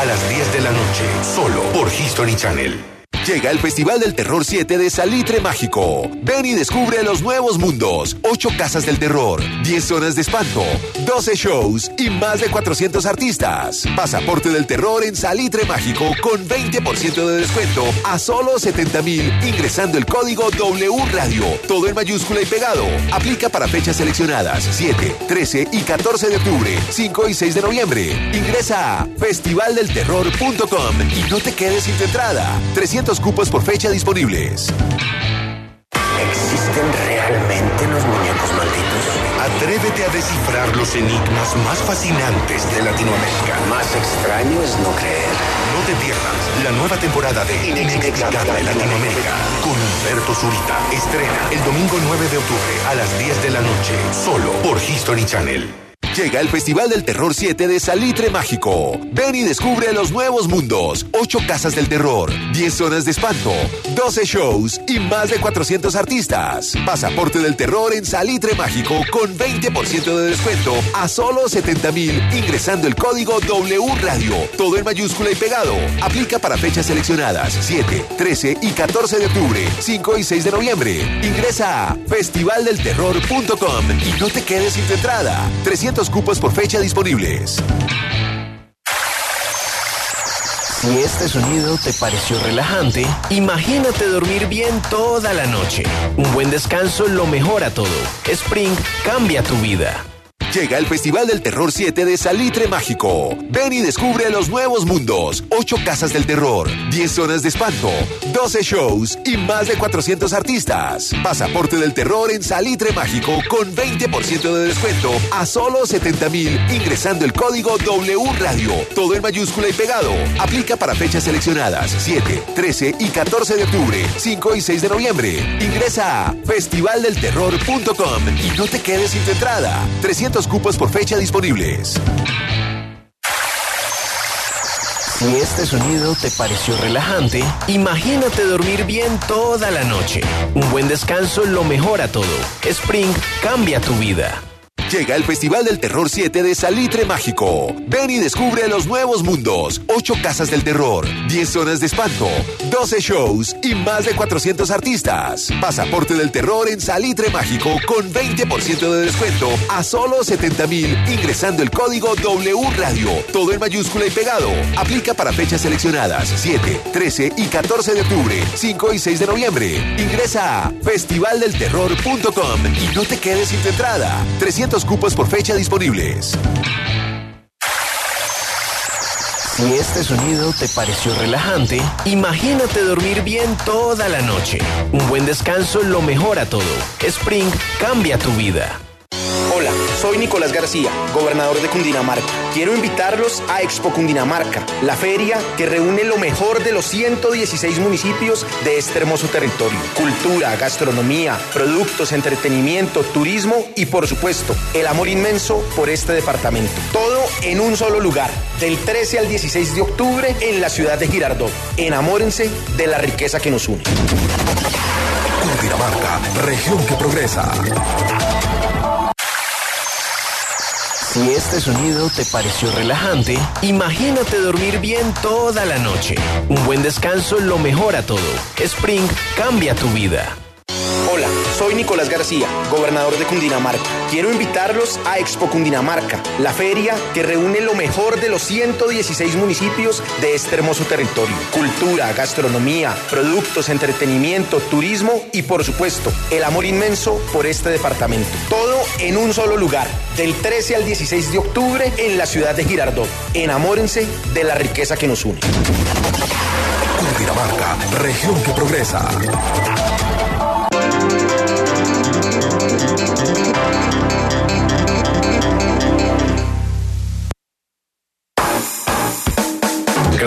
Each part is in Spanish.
a las 10 de la noche, solo por History Channel. Llega el Festival del Terror 7 de Salitre Mágico. Ven y descubre los nuevos mundos, 8 casas del terror, 10 zonas de espanto, 12 shows y más de 400 artistas. Pasaporte del terror en Salitre Mágico con 20% de descuento a solo 70 mil ingresando el código W Radio. Todo en mayúscula y pegado. Aplica para fechas seleccionadas 7, 13 y 14 de octubre, 5 y 6 de noviembre. Ingresa a festivaldelterror.com y no te quedes sin tu entrada. 300 cupos por fecha disponibles. ¿Existen realmente los muñecos malditos? Atrévete a descifrar los enigmas más fascinantes de Latinoamérica. Más extraño es no creer. No te pierdas la nueva temporada de Inexplicable Latinoamérica con Humberto Zurita. Estrena el domingo 9 de octubre a las 10 de la noche, solo por History Channel. Llega el Festival del Terror 7 de Salitre Mágico. Ven y descubre los nuevos mundos, 8 casas del terror, 10 zonas de espanto, 12 shows y más de 400 artistas. Pasaporte del terror en Salitre Mágico con 20% de descuento a solo 70 mil ingresando el código W Radio. Todo en mayúscula y pegado. Aplica para fechas seleccionadas 7, 13 y 14 de octubre, 5 y 6 de noviembre. Ingresa a festivaldelterror.com y no te quedes sin tu entrada. 300 cupos por fecha disponibles. Si este sonido te pareció relajante, imagínate dormir bien toda la noche. Un buen descanso lo mejora todo. Spring cambia tu vida. Llega el Festival del Terror 7 de Salitre Mágico. Ven y descubre los nuevos mundos, 8 casas del terror, 10 zonas de espanto, 12 shows y más de 400 artistas. Pasaporte del terror en Salitre Mágico con 20% de descuento a solo 70 mil ingresando el código W Radio. Todo en mayúscula y pegado. Aplica para fechas seleccionadas 7, 13 y 14 de octubre, 5 y 6 de noviembre. Ingresa a festivaldelterror.com y no te quedes sin tu entrada. 300 cupos por fecha disponibles. Si este sonido te pareció relajante, imagínate dormir bien toda la noche. Un buen descanso lo mejora todo. Spring cambia tu vida. Llega el Festival del Terror 7 de Salitre Mágico. Ven y descubre los nuevos mundos, 8 casas del terror, 10 zonas de espanto, 12 shows y más de 400 artistas. Pasaporte del terror en Salitre Mágico con 20% de descuento a solo 70 mil ingresando el código W Radio. Todo en mayúscula y pegado. Aplica para fechas seleccionadas 7, 13 y 14 de octubre, 5 y 6 de noviembre. Ingresa a festivaldelterror.com y no te quedes sin tu entrada. 300 cupos por fecha disponibles. Si este sonido te pareció relajante, imagínate dormir bien toda la noche. Un buen descanso lo mejora todo. Spring cambia tu vida. Hola, soy Nicolás García, gobernador de Cundinamarca. Quiero invitarlos a Expo Cundinamarca, la feria que reúne lo mejor de los 116 municipios de este hermoso territorio. Cultura, gastronomía, productos, entretenimiento, turismo y por supuesto, el amor inmenso por este departamento. Todo en un solo lugar, del 13 al 16 de octubre en la ciudad de Girardot. Enamórense de la riqueza que nos une. Cundinamarca, región que progresa. Si este sonido te pareció relajante, imagínate dormir bien toda la noche. Un buen descanso lo mejora todo. Spring cambia tu vida. Soy Nicolás García, gobernador de Cundinamarca. Quiero invitarlos a Expo Cundinamarca, la feria que reúne lo mejor de los 116 municipios de este hermoso territorio. Cultura, gastronomía, productos, entretenimiento, turismo y por supuesto, el amor inmenso por este departamento. Todo en un solo lugar, del 13 al 16 de octubre en la ciudad de Girardot. Enamórense de la riqueza que nos une. Cundinamarca, región que progresa.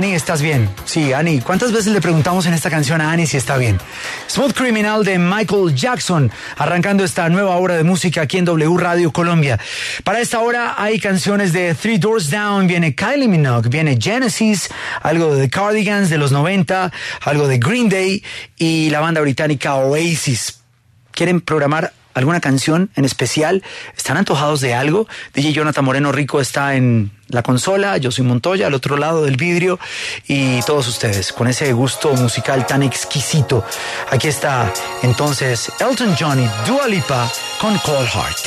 Annie, ¿estás bien? Sí, Annie. ¿Cuántas veces le preguntamos en esta canción a Annie si está bien? Smooth Criminal de Michael Jackson, arrancando esta nueva obra de música aquí en W Radio Colombia. Para esta hora hay canciones de Three Doors Down, viene Kylie Minogue, viene Genesis, algo de The Cardigans de los 90, algo de Green Day y la banda británica Oasis. ¿Quieren programar alguna canción en especial? ¿Están antojados de algo? DJ Jonathan Moreno Rico está en la consola, yo soy Montoya al otro lado del vidrio y todos ustedes con ese gusto musical tan exquisito. Aquí está entonces Elton John y Dua Lipa con Cold Heart.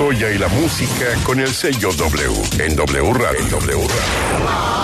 Montoya y la música con el sello W en W Radio. W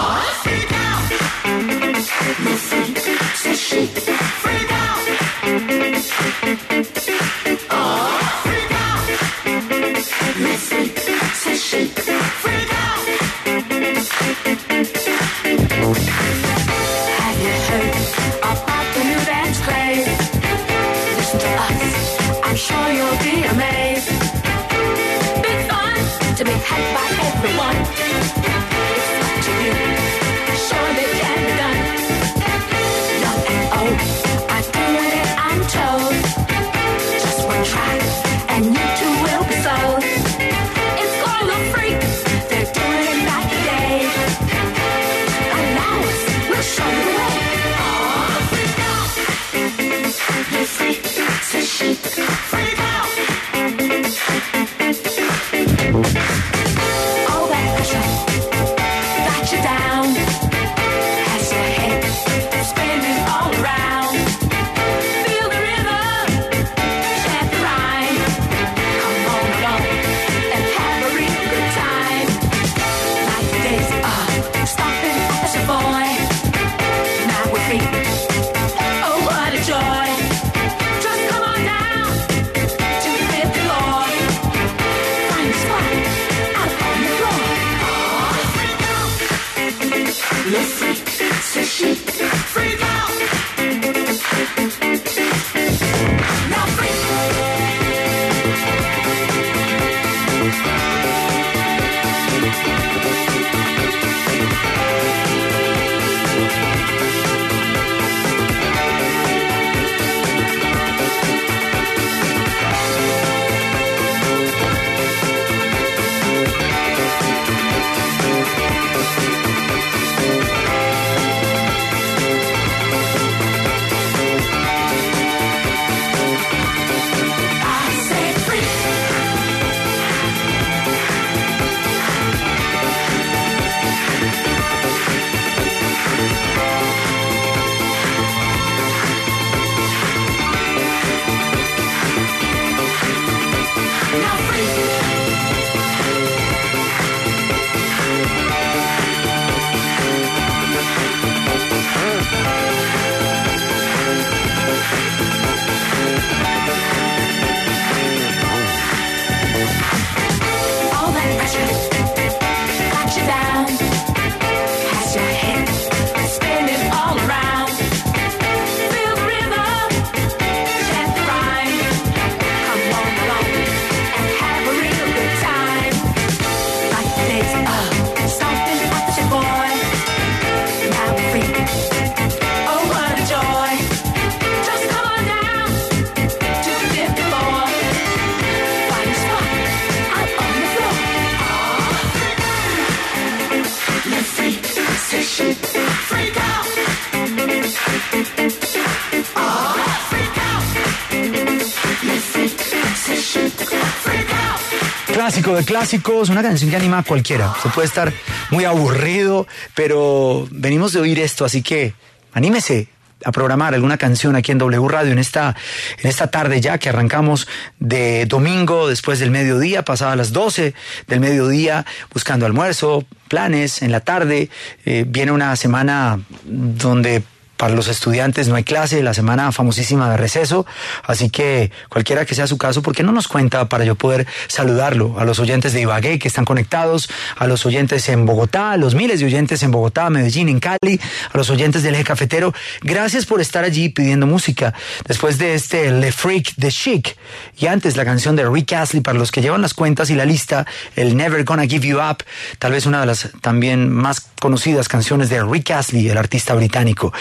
de clásicos, una canción que anima a cualquiera. Se puede estar muy aburrido, pero venimos de oír esto, así que anímese a programar alguna canción aquí en W Radio en esta, en esta tarde ya que arrancamos de domingo después del mediodía, pasada las 12 del mediodía, buscando almuerzo, planes en la tarde. Eh, viene una semana donde para los estudiantes no hay clase, la semana famosísima de receso, así que cualquiera que sea su caso, ¿por qué no nos cuenta para yo poder saludarlo? A los oyentes de Ibagué que están conectados, a los oyentes en Bogotá, a los miles de oyentes en Bogotá, Medellín, en Cali, a los oyentes del eje cafetero, gracias por estar allí pidiendo música. Después de este Le Freak de Chic y antes la canción de Rick Astley para los que llevan las cuentas y la lista, el Never Gonna Give You Up, tal vez una de las también más conocidas canciones de Rick Astley, el artista británico.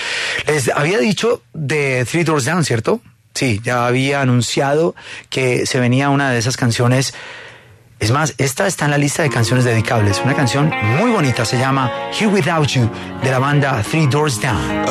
Les había dicho de Three Doors Down, ¿cierto? Sí, ya había anunciado que se venía una de esas canciones. Es más, esta está en la lista de canciones dedicables. Una canción muy bonita, se llama Here Without You, de la banda Three Doors Down.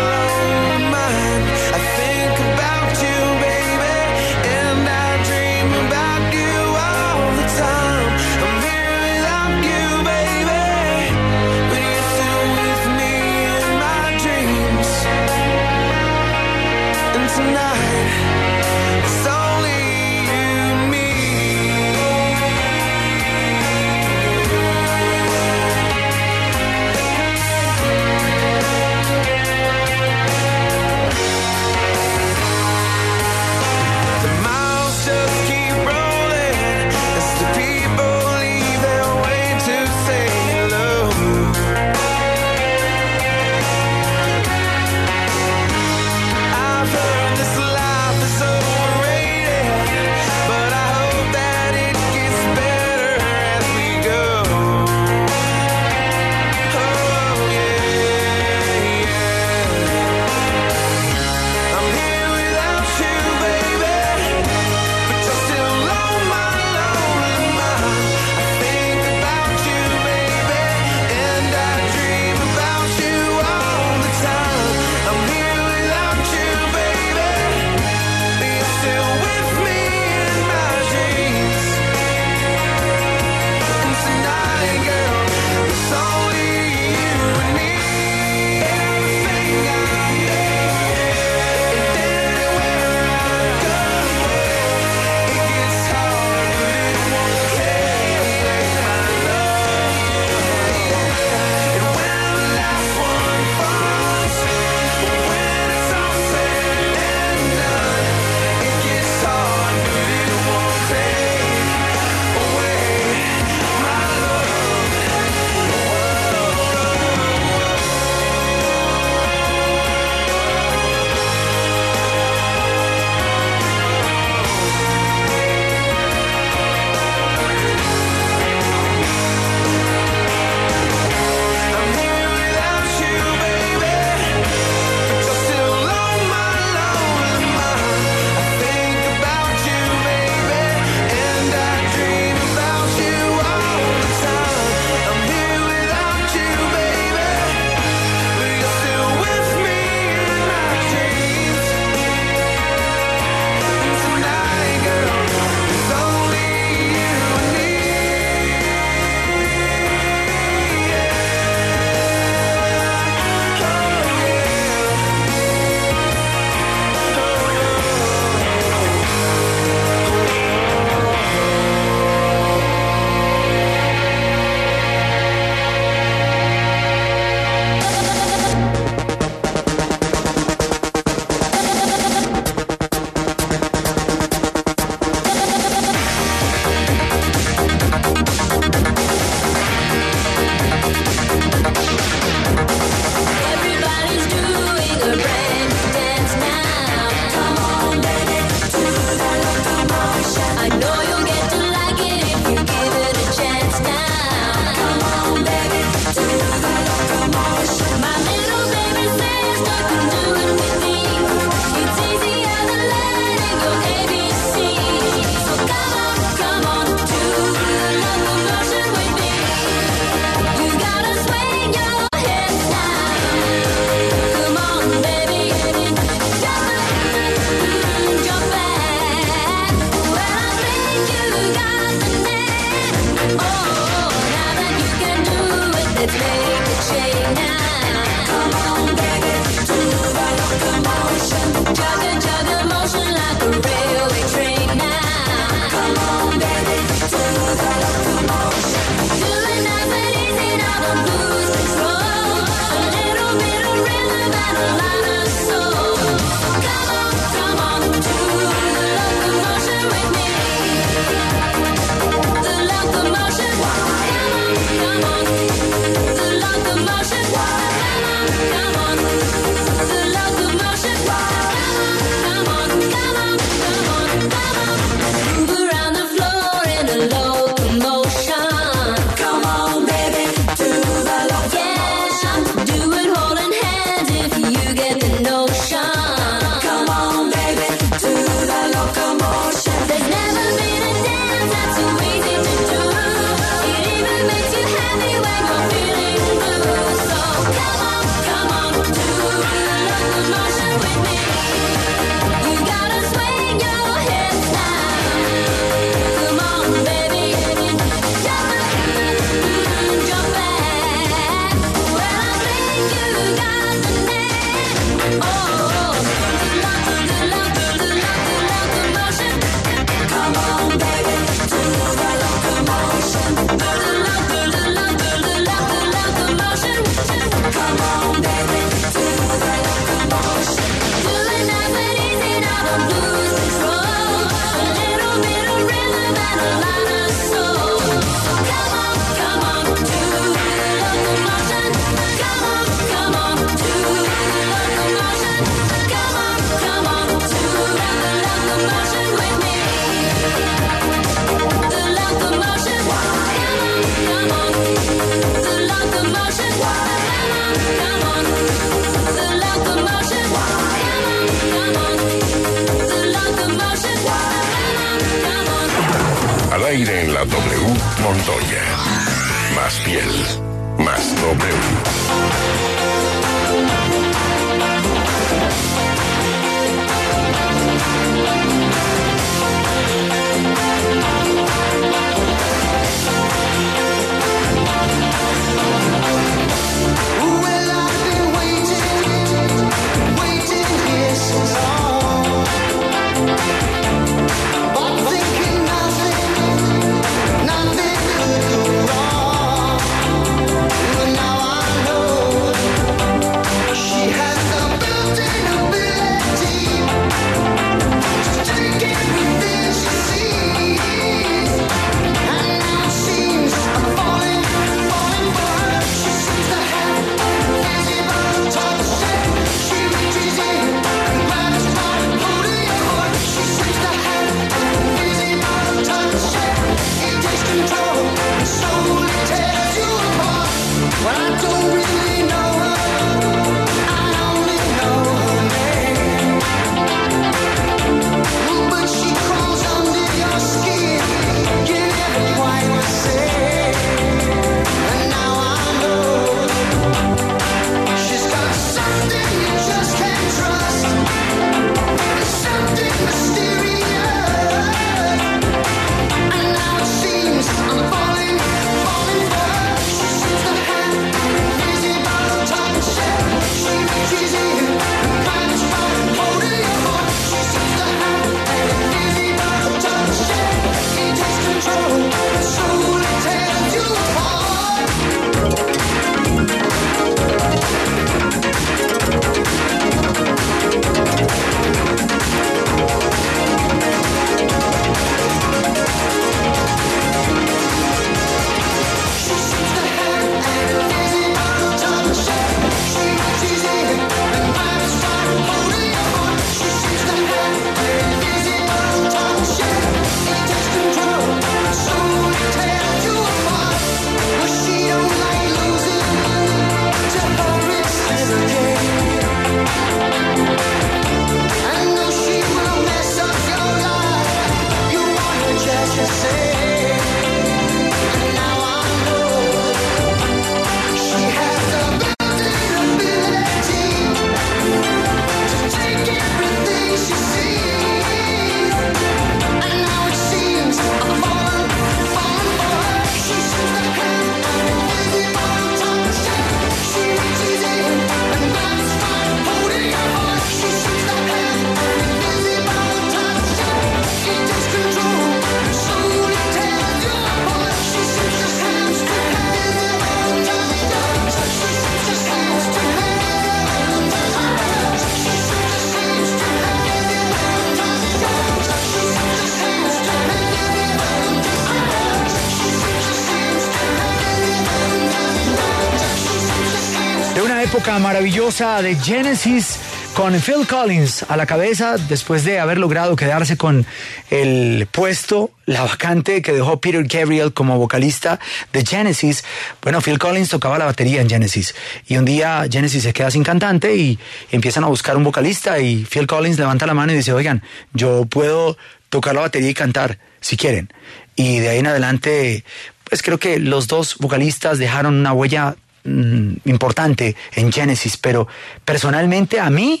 De Genesis con Phil Collins a la cabeza después de haber logrado quedarse con el puesto, la vacante que dejó Peter Gabriel como vocalista de Genesis. Bueno, Phil Collins tocaba la batería en Genesis y un día Genesis se queda sin cantante y empiezan a buscar un vocalista y Phil Collins levanta la mano y dice, oigan, yo puedo tocar la batería y cantar si quieren. Y de ahí en adelante, pues creo que los dos vocalistas dejaron una huella Mm, importante en Genesis, pero personalmente a mí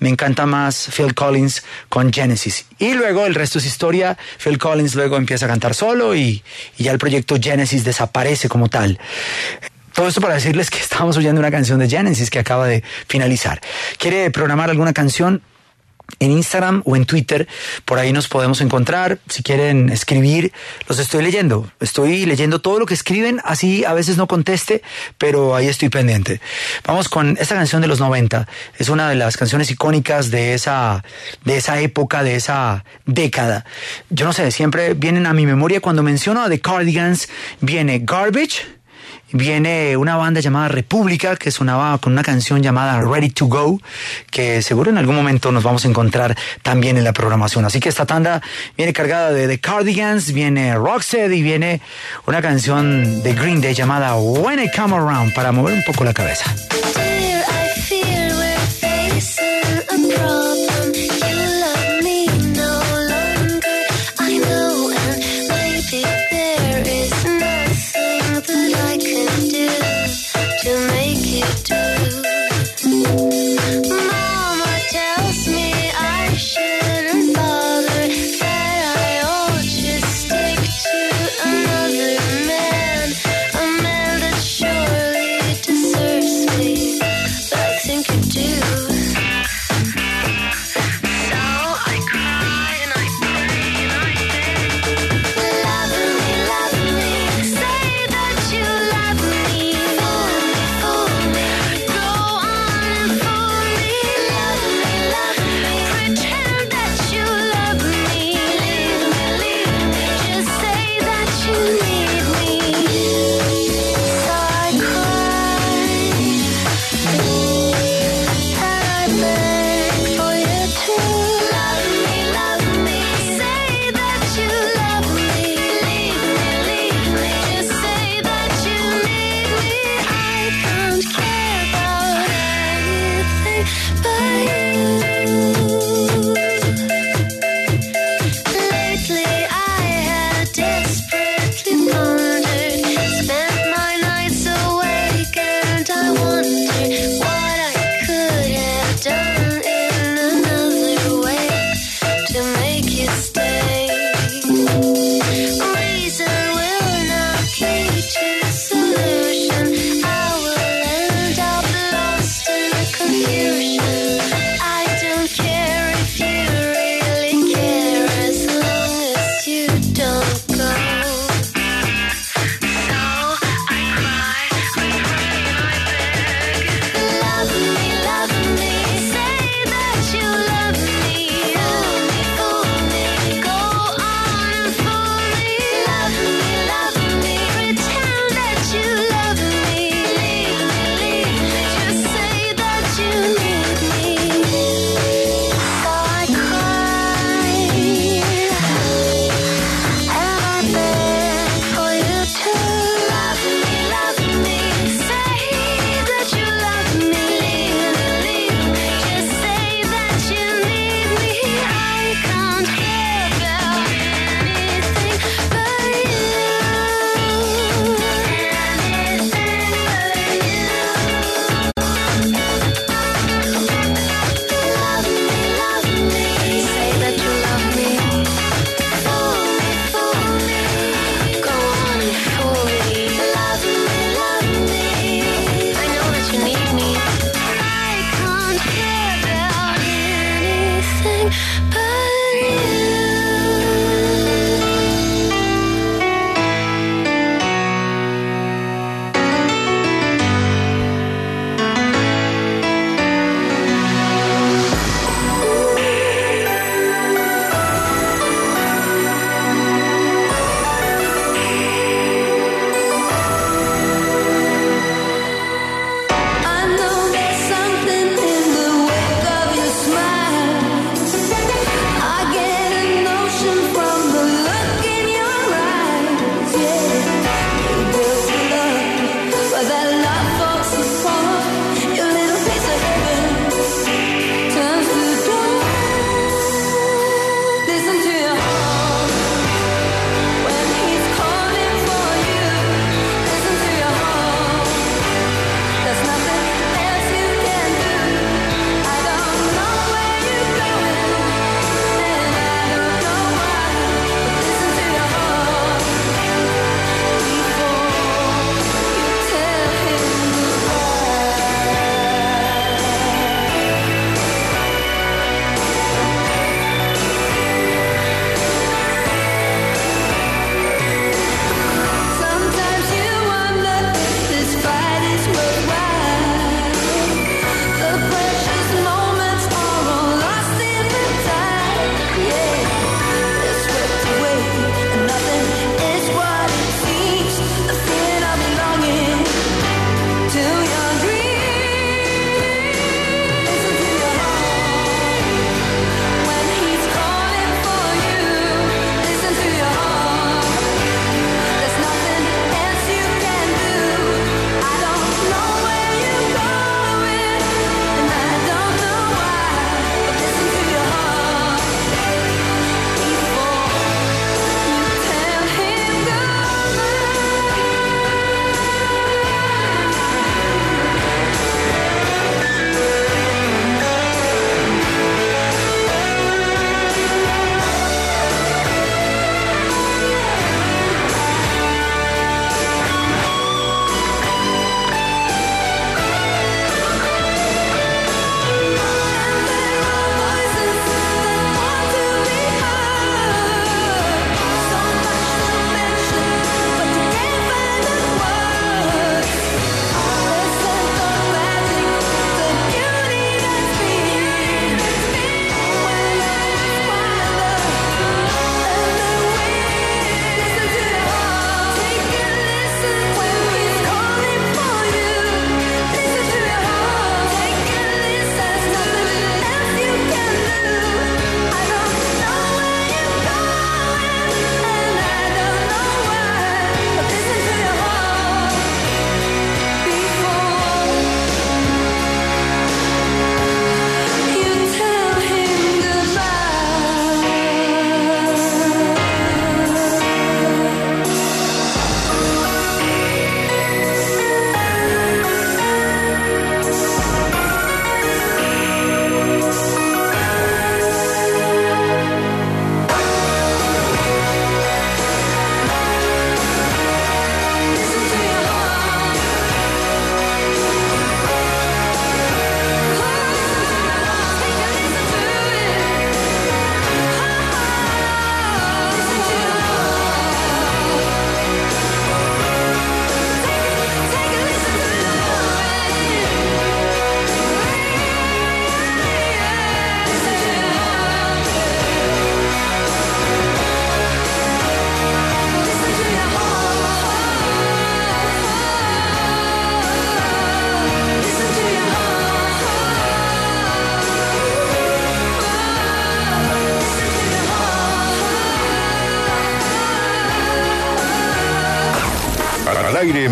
me encanta más Phil Collins con Genesis. Y luego el resto es historia. Phil Collins luego empieza a cantar solo y, y ya el proyecto Genesis desaparece como tal. Todo esto para decirles que estamos oyendo una canción de Genesis que acaba de finalizar. ¿Quiere programar alguna canción? En Instagram o en Twitter. Por ahí nos podemos encontrar. Si quieren escribir, los estoy leyendo. Estoy leyendo todo lo que escriben, así a veces no conteste, pero ahí estoy pendiente. Vamos con esta canción de los 90. Es una de las canciones icónicas de esa, de esa época, de esa década. Yo no sé, siempre vienen a mi memoria cuando menciono a The Cardigans, viene Garbage viene una banda llamada República que sonaba con una canción llamada Ready to Go, que seguro en algún momento nos vamos a encontrar también en la programación. Así que esta tanda viene cargada de The Cardigans, viene Rocksteady y viene una canción de Green Day llamada When I Come Around para mover un poco la cabeza.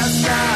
just now.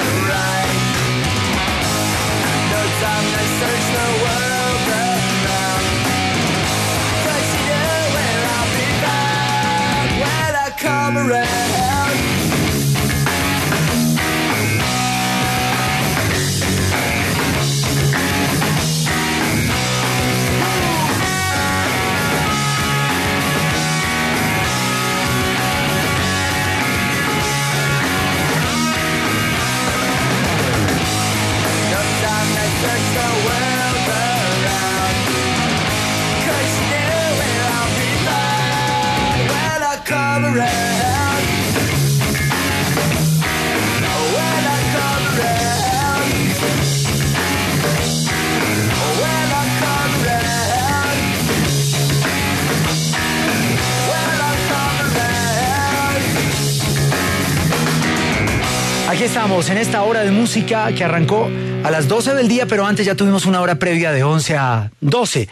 Aquí estamos en esta hora de música que arrancó a las 12 del día, pero antes ya tuvimos una hora previa de 11 a 12.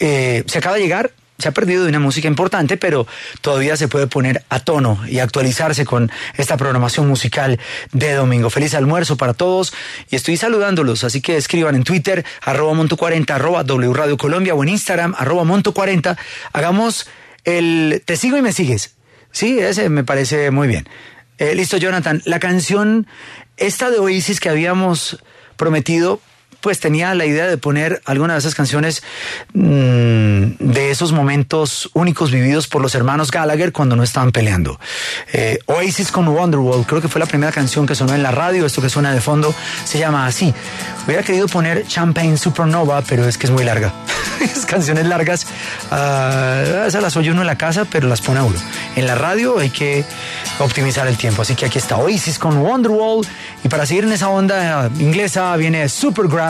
Eh, se acaba de llegar, se ha perdido de una música importante, pero todavía se puede poner a tono y actualizarse con esta programación musical de domingo. Feliz almuerzo para todos y estoy saludándolos, así que escriban en Twitter, arroba monto40, arroba W Radio Colombia o en Instagram, arroba monto40. Hagamos el te sigo y me sigues. Sí, ese me parece muy bien. Eh, listo, Jonathan. La canción, esta de Oasis que habíamos prometido, pues tenía la idea de poner alguna de esas canciones mm, de esos momentos únicos vividos por los hermanos Gallagher cuando no estaban peleando. Eh, Oasis con Wonderwall, creo que fue la primera canción que sonó en la radio, esto que suena de fondo se llama así. Hubiera querido poner Champagne Supernova, pero es que es muy larga. Esas canciones largas, ah, esas las oye uno en la casa, pero las pone a uno. En la radio hay que optimizar el tiempo, así que aquí está Oasis con Wonderwall y para seguir en esa onda inglesa viene Supergrass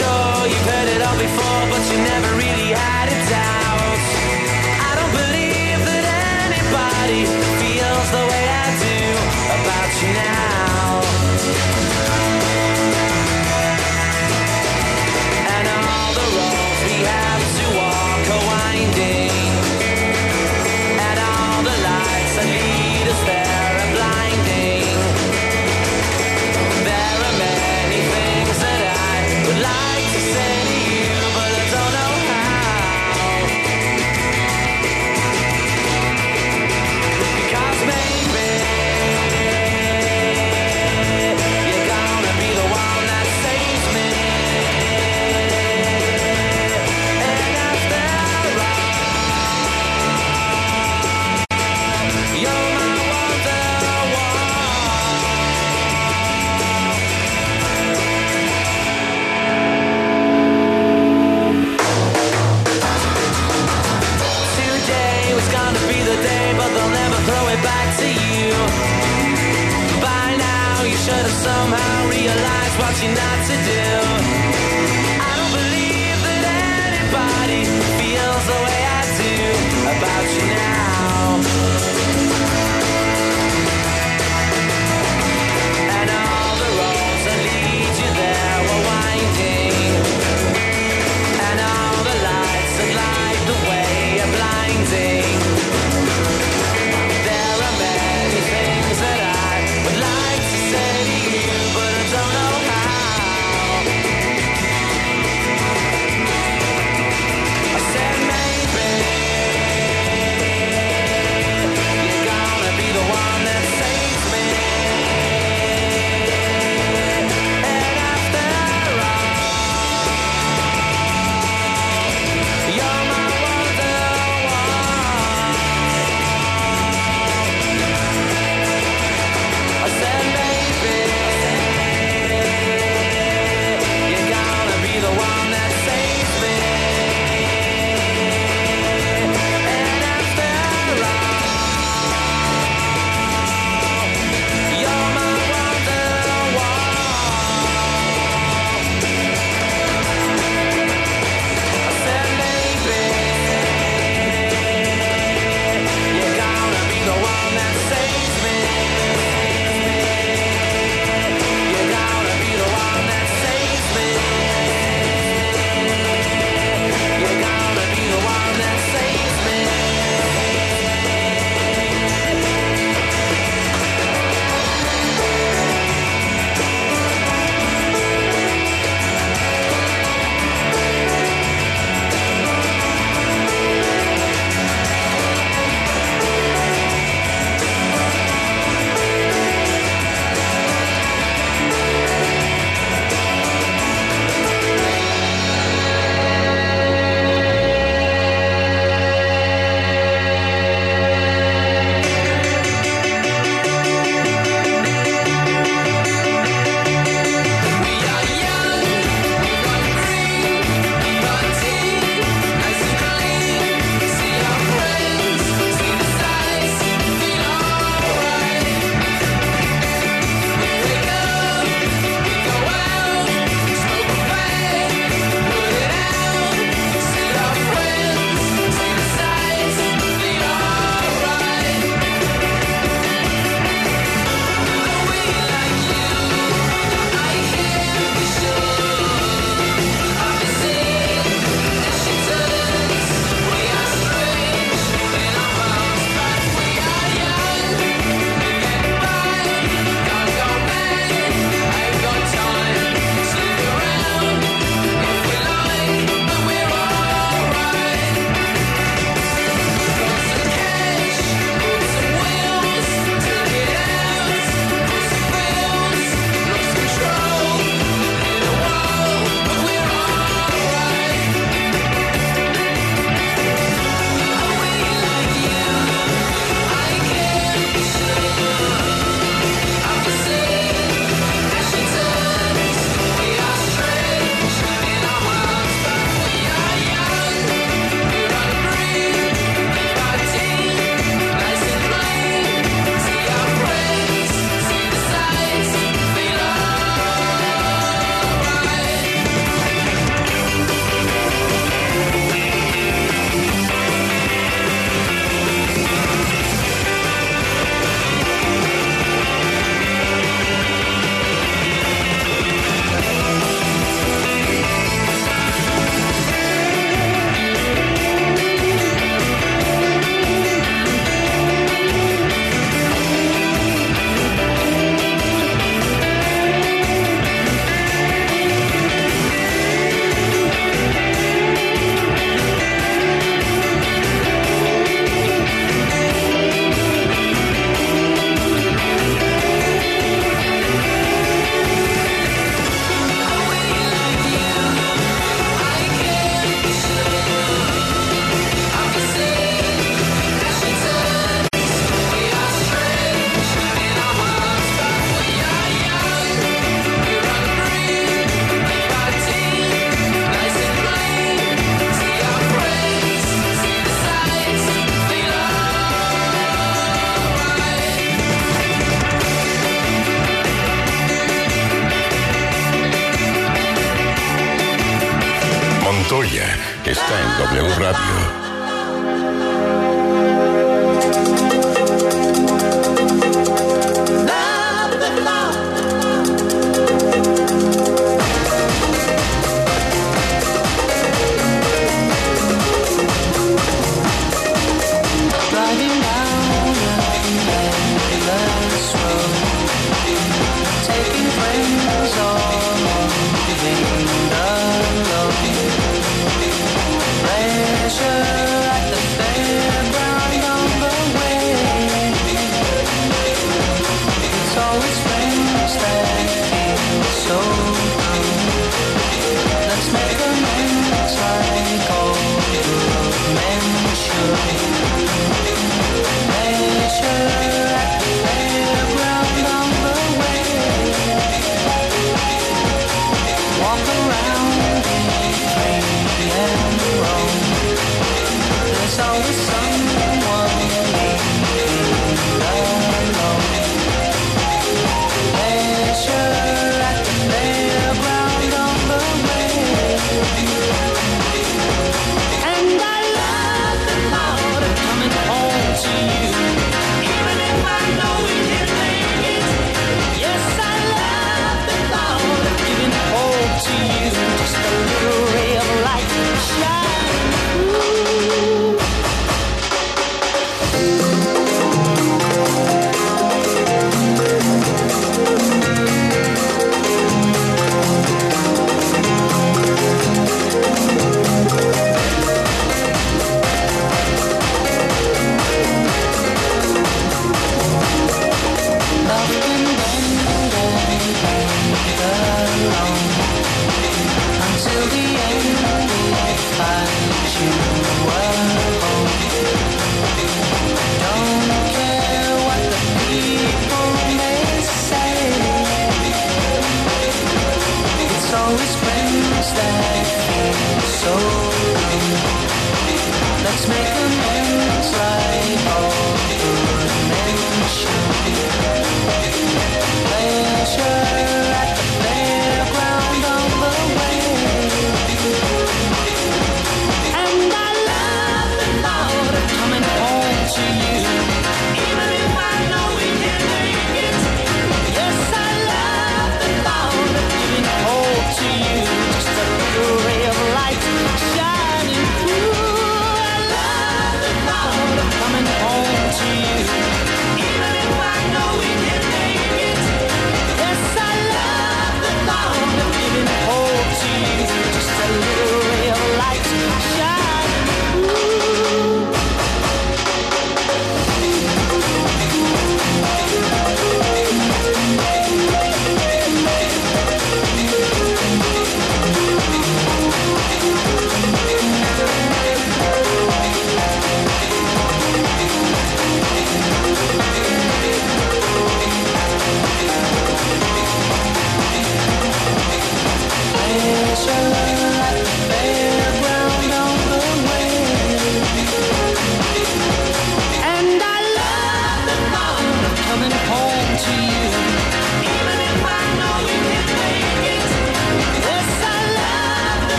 Sure you've heard it all before, but you never really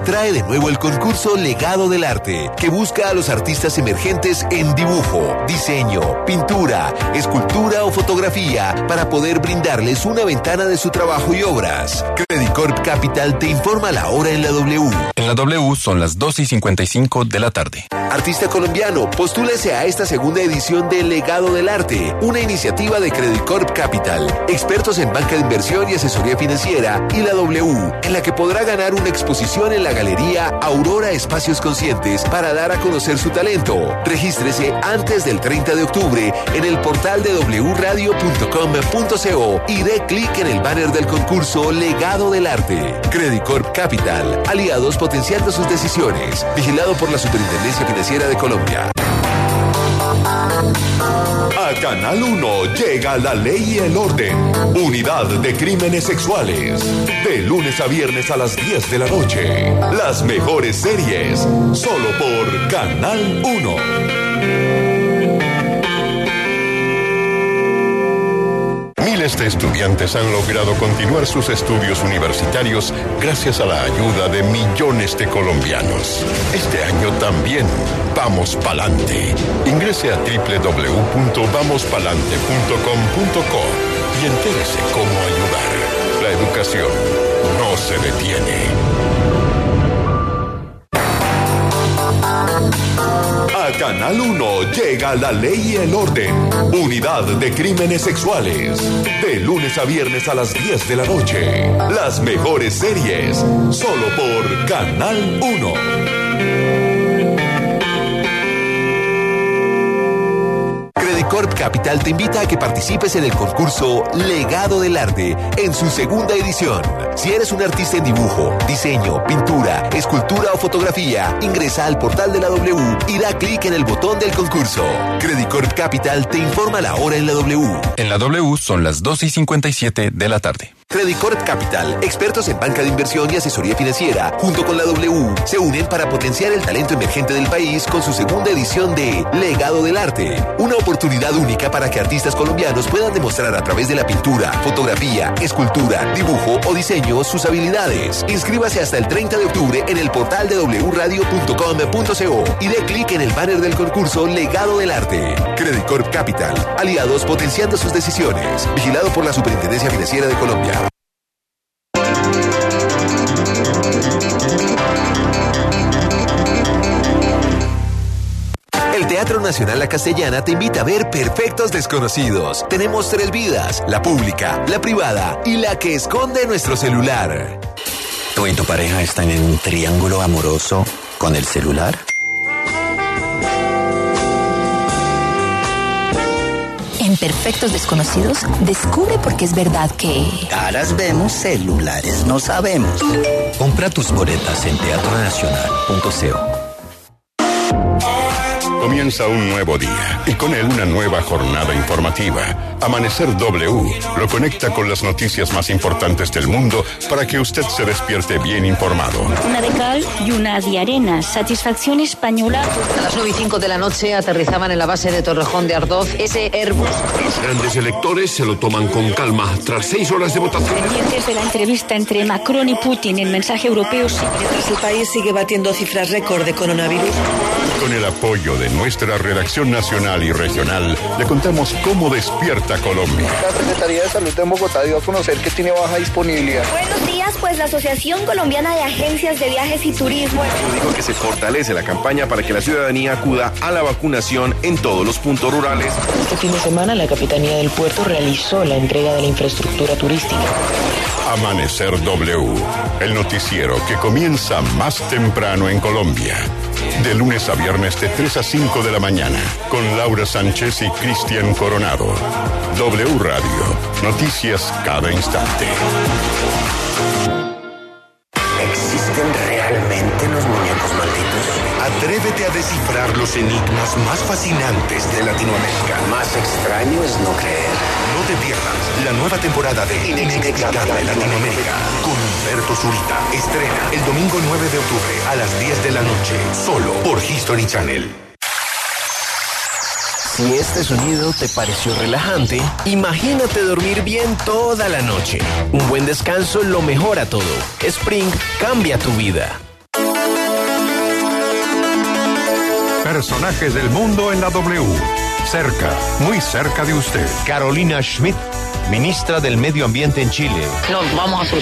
Trae de nuevo el concurso Legado del Arte, que busca a los artistas emergentes en dibujo, diseño, pintura, escultura o fotografía para poder brindarles una ventana de su trabajo y obras. Corp Capital te informa la hora en la W. En la W son las 2 y 55 de la tarde. Artista colombiano, postúlese a esta segunda edición de Legado del Arte, una iniciativa de Credit Corp Capital, expertos en banca de inversión y asesoría financiera, y la W, en la que podrá ganar una exposición en la galería Aurora Espacios Conscientes para dar a conocer su talento. Regístrese antes del 30 de octubre en el portal de wradio.com.co y dé clic en el banner del concurso Legado del Arte. Credit Corp Capital, aliados potenciando sus decisiones. Vigilado por la Superintendencia Financiera de Colombia. A Canal 1 llega la ley y el orden. Unidad de crímenes sexuales. De lunes a viernes a las 10 de la noche. Las mejores series. Solo por Canal 1. Miles de estudiantes han logrado continuar sus estudios universitarios gracias a la ayuda de millones de colombianos. Este año también vamos pa'lante. Ingrese a www.vamospalante.com.co y entérese cómo ayudar. La educación no se detiene. Canal 1 llega la ley y el orden. Unidad de crímenes sexuales. De lunes a viernes a las 10 de la noche. Las mejores series. Solo por Canal 1. Credicorp Capital te invita a que participes en el concurso Legado del Arte en su segunda edición. Si eres un artista en dibujo, diseño, pintura, escultura o fotografía, ingresa al portal de la W y da clic en el botón del concurso. Credicorp Capital te informa la hora en la W. En la W son las 2 y 57 de la tarde. Credicorp Capital, expertos en banca de inversión y asesoría financiera, junto con la W, se unen para potenciar el talento emergente del país con su segunda edición de Legado del Arte. Una oportunidad única para que artistas colombianos puedan demostrar a través de la pintura, fotografía, escultura, dibujo o diseño sus habilidades. Inscríbase hasta el 30 de octubre en el portal de wradio.com.co y dé clic en el banner del concurso Legado del Arte. Credicorp Capital, aliados potenciando sus decisiones. Vigilado por la Superintendencia Financiera de Colombia. Teatro Nacional La Castellana te invita a ver Perfectos Desconocidos. Tenemos tres vidas, la pública, la privada y la que esconde nuestro celular. ¿Tú y tu pareja están en un triángulo amoroso con el celular? En Perfectos Desconocidos, descubre por qué es verdad que... Caras vemos, celulares no sabemos. Compra tus boletas en teatronacional.co. Comienza un nuevo día y con él una nueva jornada informativa. Amanecer W lo conecta con las noticias más importantes del mundo para que usted se despierte bien informado. Una de cal y una de arena. Satisfacción española. A las 9 y 5 de la noche aterrizaban en la base de Torrejón de Ardoz ese Airbus. Los grandes electores se lo toman con calma tras seis horas de votación. Pendientes de la entrevista entre Macron y Putin, el mensaje europeo sigue. El país sigue batiendo cifras récord de coronavirus. Con el apoyo de nuestra redacción nacional y regional, le contamos cómo despierta Colombia. La Secretaría de Salud de Bogotá dio a conocer que tiene baja disponibilidad. Buenos días, pues la Asociación Colombiana de Agencias de Viajes y Turismo dijo que se fortalece la campaña para que la ciudadanía acuda a la vacunación en todos los puntos rurales. Este fin de semana la Capitanía del Puerto realizó la entrega de la infraestructura turística. Amanecer W, el noticiero que comienza más temprano en Colombia. De lunes a viernes de 3 a 5 de la mañana, con Laura Sánchez y Cristian Coronado. W Radio, noticias cada instante. ¿Existen realmente los muñecos malditos? Atrévete a descifrar los enigmas más fascinantes de Latinoamérica. Más extraño es no creer. No te pierdas la nueva temporada de Inexplicable Latinoamérica con Humberto Zurita. Estrena el domingo 9 de octubre a las 10 de la noche, solo por History Channel. Si este sonido te pareció relajante, imagínate dormir bien toda la noche. Un buen descanso lo mejora todo. Spring cambia tu vida. Personajes del mundo en la W. Cerca, muy cerca de usted. Carolina Schmidt, ministra del Medio Ambiente en Chile. Nos vamos a.